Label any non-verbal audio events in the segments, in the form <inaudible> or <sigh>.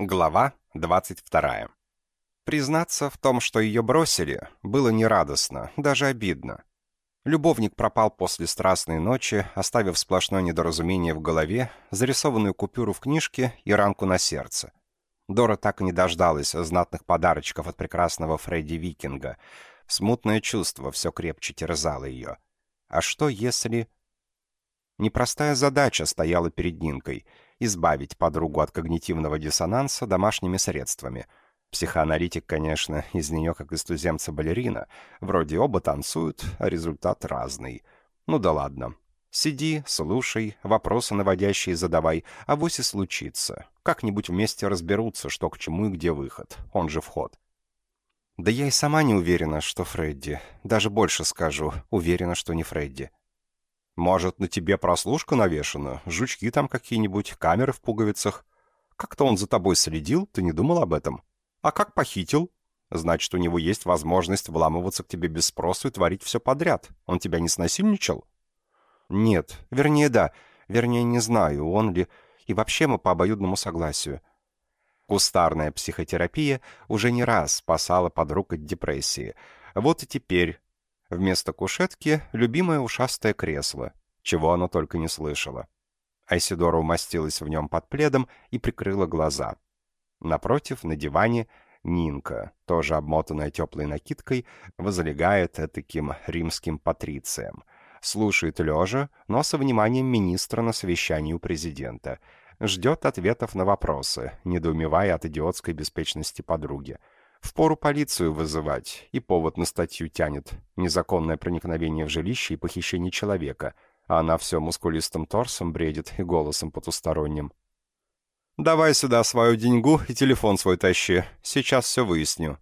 Глава 22. Признаться в том, что ее бросили, было нерадостно, даже обидно. Любовник пропал после страстной ночи, оставив сплошное недоразумение в голове, зарисованную купюру в книжке и ранку на сердце. Дора так и не дождалась знатных подарочков от прекрасного Фредди Викинга. Смутное чувство все крепче терзало ее. А что если... Непростая задача стояла перед Нинкой — избавить подругу от когнитивного диссонанса домашними средствами. Психоаналитик, конечно, из нее как из туземца-балерина. Вроде оба танцуют, а результат разный. Ну да ладно. Сиди, слушай, вопросы наводящие задавай, а вось и случится. Как-нибудь вместе разберутся, что к чему и где выход. Он же вход. Да я и сама не уверена, что Фредди. Даже больше скажу, уверена, что не Фредди. Может, на тебе прослушка навешана, жучки там какие-нибудь, камеры в пуговицах. Как-то он за тобой следил, ты не думал об этом? А как похитил? Значит, у него есть возможность вламываться к тебе без спросу и творить все подряд. Он тебя не снасильничал? Нет. Вернее, да. Вернее, не знаю, он ли... И вообще мы по обоюдному согласию. Кустарная психотерапия уже не раз спасала подруг от депрессии. Вот и теперь Вместо кушетки — любимое ушастое кресло, чего она только не слышала. Айсидора умостилась в нем под пледом и прикрыла глаза. Напротив, на диване, Нинка, тоже обмотанная теплой накидкой, возлегает таким римским патрицием. Слушает лежа, но со вниманием министра на совещании у президента. Ждет ответов на вопросы, недоумевая от идиотской беспечности подруги. Впору полицию вызывать, и повод на статью тянет. Незаконное проникновение в жилище и похищение человека, а она все мускулистым торсом бредит и голосом потусторонним. «Давай сюда свою деньгу и телефон свой тащи, сейчас все выясню».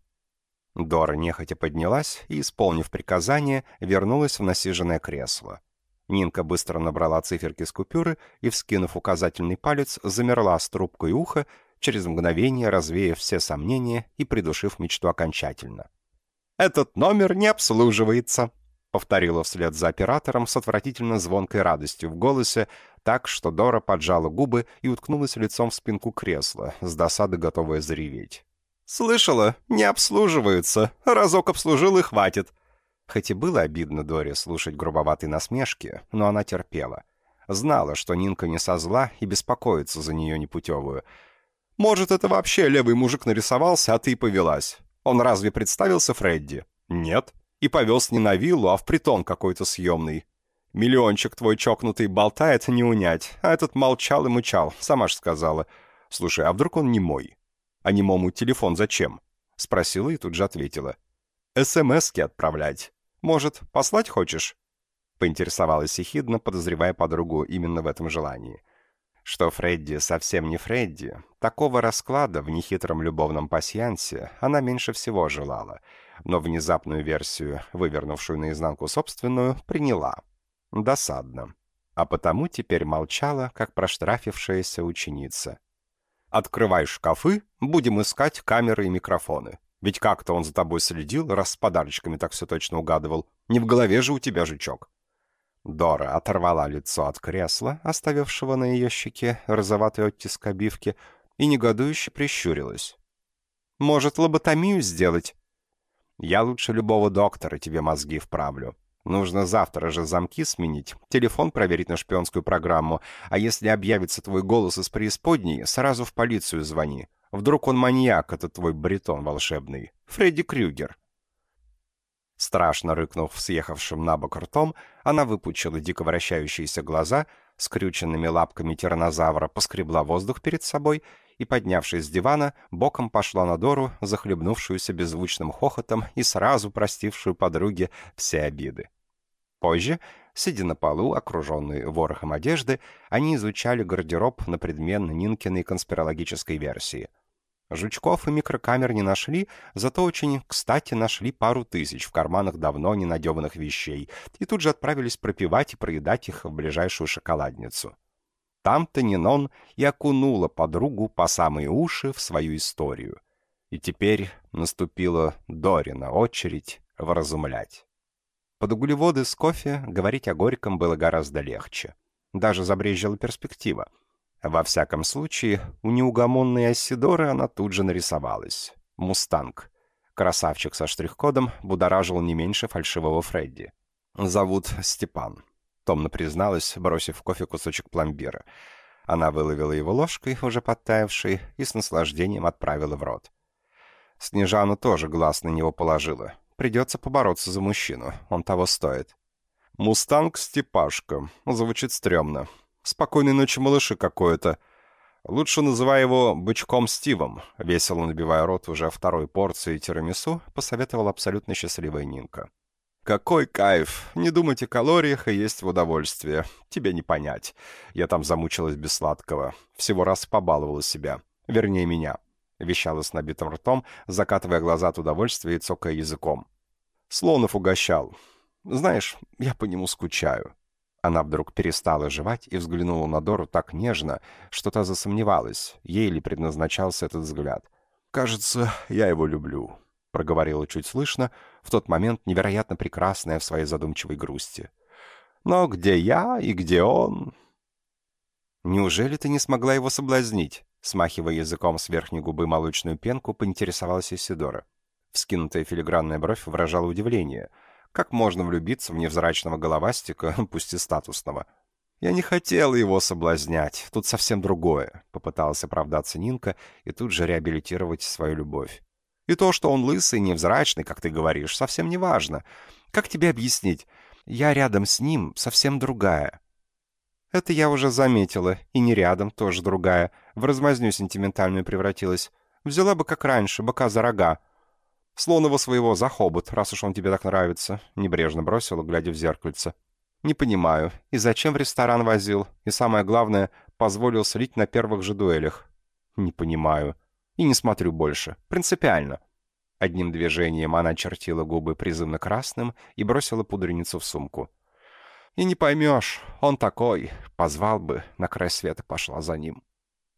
Дора нехотя поднялась и, исполнив приказание, вернулась в насиженное кресло. Нинка быстро набрала циферки с купюры и, вскинув указательный палец, замерла с трубкой уха через мгновение развеяв все сомнения и придушив мечту окончательно. «Этот номер не обслуживается», — повторила вслед за оператором с отвратительно звонкой радостью в голосе, так, что Дора поджала губы и уткнулась лицом в спинку кресла, с досады готовая зареветь. «Слышала? Не обслуживаются. Разок обслужил и хватит». Хоть и было обидно Доре слушать грубоватые насмешки, но она терпела. Знала, что Нинка не со зла и беспокоится за нее непутевую, может, это вообще левый мужик нарисовался, а ты и повелась. Он разве представился Фредди? Нет. И повез не на виллу, а в притон какой-то съемный. Миллиончик твой чокнутый болтает, не унять. А этот молчал и мычал, сама ж сказала. Слушай, а вдруг он не мой? А немому телефон зачем? Спросила и тут же ответила. СМСки отправлять. Может, послать хочешь? Поинтересовалась ехидно, подозревая подругу именно в этом желании. Что Фредди совсем не Фредди, такого расклада в нехитром любовном пасьянсе она меньше всего желала, но внезапную версию, вывернувшую наизнанку собственную, приняла. Досадно. А потому теперь молчала, как проштрафившаяся ученица. «Открывай шкафы, будем искать камеры и микрофоны. Ведь как-то он за тобой следил, раз с подарочками так все точно угадывал. Не в голове же у тебя жучок». Дора оторвала лицо от кресла, оставившего на ее щеке розоватый оттиск обивки, и негодующе прищурилась. «Может, лоботомию сделать?» «Я лучше любого доктора тебе мозги вправлю. Нужно завтра же замки сменить, телефон проверить на шпионскую программу, а если объявится твой голос из преисподней, сразу в полицию звони. Вдруг он маньяк, этот твой баритон волшебный. Фредди Крюгер». Страшно рыкнув съехавшим на бок ртом, она выпучила дико вращающиеся глаза, скрюченными лапками тиранозавра поскребла воздух перед собой и, поднявшись с дивана, боком пошла на Дору, захлебнувшуюся беззвучным хохотом и сразу простившую подруге все обиды. Позже, сидя на полу, окруженные ворохом одежды, они изучали гардероб на предмет Нинкиной конспирологической версии — Жучков и микрокамер не нашли, зато очень кстати нашли пару тысяч в карманах давно ненадеванных вещей и тут же отправились пропивать и проедать их в ближайшую шоколадницу. Там-то Нинон и окунула подругу по самые уши в свою историю. И теперь наступила Дорина очередь вразумлять. Под углеводы с кофе говорить о горьком было гораздо легче. Даже забрежила перспектива — Во всяком случае, у неугомонной Асидоры она тут же нарисовалась. «Мустанг». Красавчик со штрих-кодом будоражил не меньше фальшивого Фредди. «Зовут Степан», — томно призналась, бросив в кофе кусочек пломбира. Она выловила его ложкой, уже подтаявшей, и с наслаждением отправила в рот. Снежану тоже глаз на него положила. Придется побороться за мужчину, он того стоит. «Мустанг Степашка». Звучит стрёмно. «Спокойной ночи, малыши, какое-то». Лучше называй его «бычком Стивом», — весело набивая рот уже второй порции тирамису, посоветовал абсолютно счастливая Нинка. «Какой кайф! Не думать о калориях и есть в удовольствие. Тебе не понять. Я там замучилась без сладкого. Всего раз побаловала себя. Вернее, меня», — вещала с набитым ртом, закатывая глаза от удовольствия и цокая языком. «Слонов угощал. Знаешь, я по нему скучаю». Она вдруг перестала жевать и взглянула на Дору так нежно, что та засомневалась, ей ли предназначался этот взгляд. «Кажется, я его люблю», — проговорила чуть слышно, в тот момент невероятно прекрасная в своей задумчивой грусти. «Но где я и где он?» «Неужели ты не смогла его соблазнить?» Смахивая языком с верхней губы молочную пенку, поинтересовалась Исидора. Вскинутая филигранная бровь выражала удивление — как можно влюбиться в невзрачного головастика, <laughs> пусть и статусного? Я не хотела его соблазнять, тут совсем другое, попыталась оправдаться Нинка и тут же реабилитировать свою любовь. И то, что он лысый, невзрачный, как ты говоришь, совсем не важно. Как тебе объяснить? Я рядом с ним совсем другая. Это я уже заметила, и не рядом, тоже другая. В размазню сентиментальную превратилась. Взяла бы, как раньше, бока за рога. Слонова своего за хобот, раз уж он тебе так нравится», — небрежно бросила, глядя в зеркальце. «Не понимаю, и зачем в ресторан возил? И самое главное, позволил слить на первых же дуэлях?» «Не понимаю. И не смотрю больше. Принципиально». Одним движением она чертила губы призывно красным и бросила пудреницу в сумку. «И не поймешь, он такой. Позвал бы, на край света пошла за ним».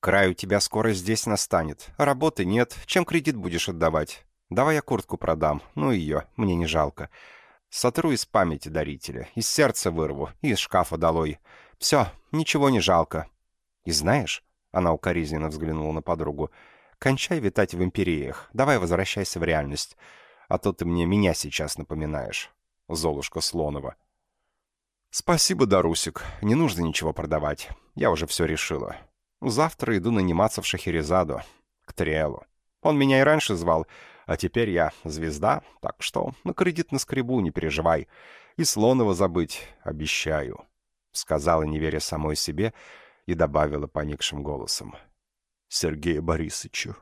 «Край у тебя скоро здесь настанет. Работы нет. Чем кредит будешь отдавать? Давай я куртку продам, ну ее, мне не жалко. Сотру из памяти дарителя, из сердца вырву, из шкафа долой. Все, ничего не жалко. И знаешь, она укоризненно взглянула на подругу, кончай витать в империях, давай возвращайся в реальность. А то ты мне меня сейчас напоминаешь, Золушка Слонова. «Спасибо, Дарусик. Не нужно ничего продавать. Я уже все решила. Завтра иду наниматься в Шахерезаду, к Триэлу. Он меня и раньше звал, а теперь я звезда, так что на кредит на скребу, не переживай. И Слонова забыть обещаю», — сказала, не веря самой себе, и добавила поникшим голосом. «Сергея Борисовичу».